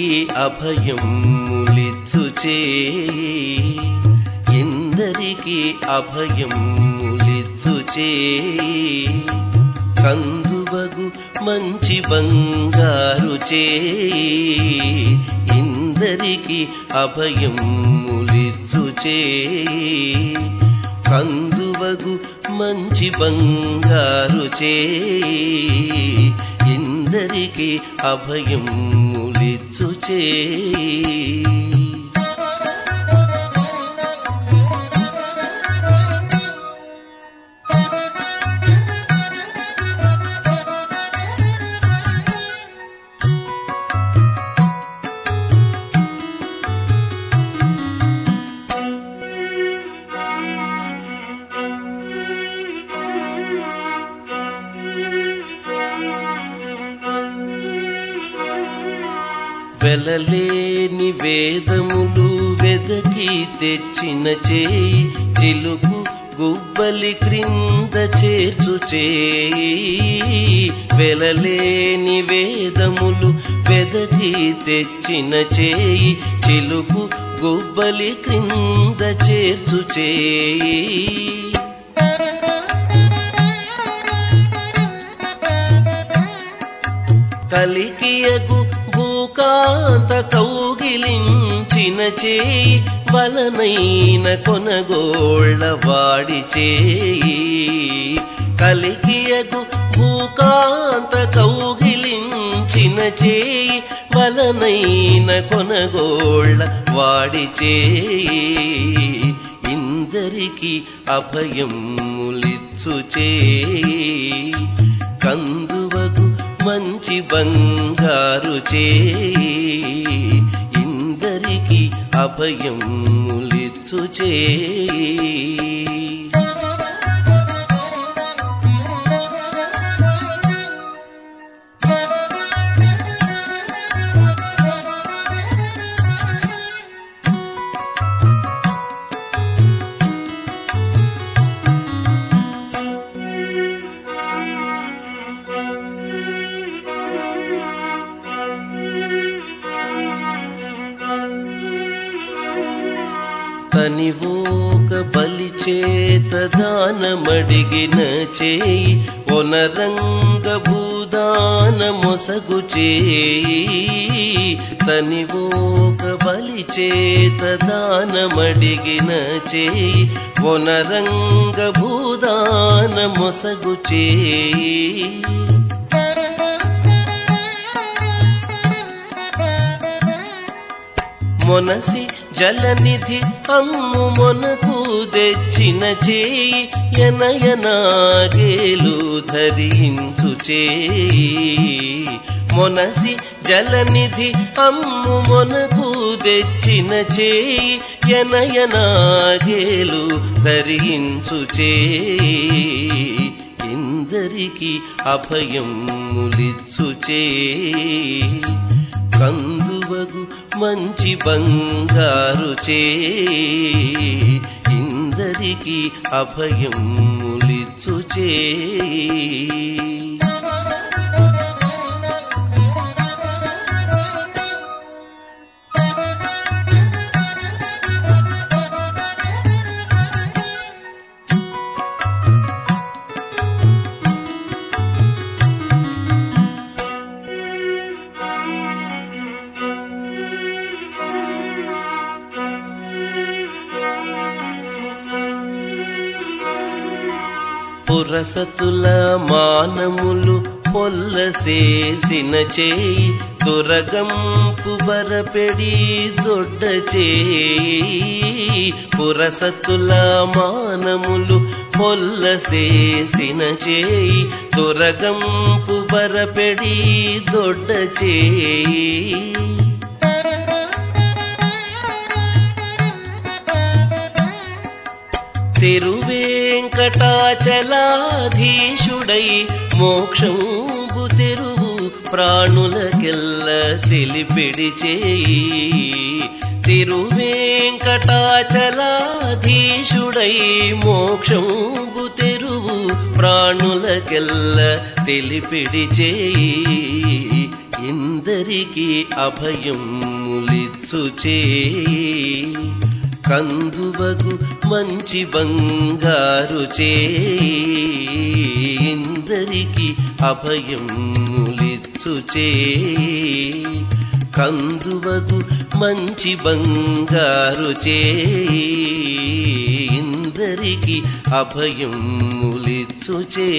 ఇందరికి అభయం ములిచ్చు. చేయి ఇందరికి అభయం ములిచ్చు. కందువగు మంచి బంగారు చే. ఇందరికి అభయం ములిచ్చు. కందువగు మంచి బంగారు చే. ఇందరికి అభయం ములిచ్చు చేయి వెలలేని వేదములు వెదకి తెచ్చిన చేయి చిలుకు గుబ్బలి క్రింద చేర్చు చేయి. వెలలేని వేదములు వెదకి తెచ్చిన చేయి చిలుకు గుబ్బలి క్రింద చేర్చు చేయి. కాంత కౌగిలించిన చేయి బలనైన కొనగోళ్ళ వాడి చేయి. కలికియగు భూకాంత కౌగిలించిన చేయి బలనైన కొనగోళ్ళ వాడి చేయి. ఇందరికి అభయం ములిచ్చు చేయి. కంద మంచి బంగారు చేయి ఇందరికి అభయం ములిచ్చు చేయి తనివోక బలి చేత దానమడిగిన చేయి ఒనరంగ భూదాన మొసగు చేయి. తనివోక బలి చేత దానమడిగిన చేయి ఒనరంగ భూదాన మొసగు చేయి. మొనసి జలనిధి అమ్ము మొనకు తెచ్చిన చేయి ఎనయనాగేలు ధరించు చేయి. మొనసి జలనిధి అమ్ము మొనకు తెచ్చిన చేయి ఎనయనాగేలు ధరించు చేయి. ఇందరికీ అభయం ములిచ్చు చేయి. మంచి బంగారు చే ఇందరికి అభయం ములిచ్చు పురసతుల మానములు పొల్లసేసిన చేయి దురగంపు బరపెడి దొడ్డ చేయి. పురసతుల మానములు పొల్లసేసిన చేయి దురగంపు బరపెడి దొడ్డ చేయి. తెరువే వెంకటాచలాధీశుడై మోక్షంబు తెరువు ప్రాణులకెల్ల తెలిపిడి చేయి. తిరువేంకటాచలాధీశుడై మోక్షంబు తెరువు ప్రాణులకెల్ల తెలిపిడి చేయి. ఇందరికీ ఇందరికి అభయం ములిచ్చు చేయి. కందువగు మంచి బంగారు చేందరికి అభయములిచ్చుచే. కందువగు మంచి బంగారు చేందరికి అభయములిచ్చుచే.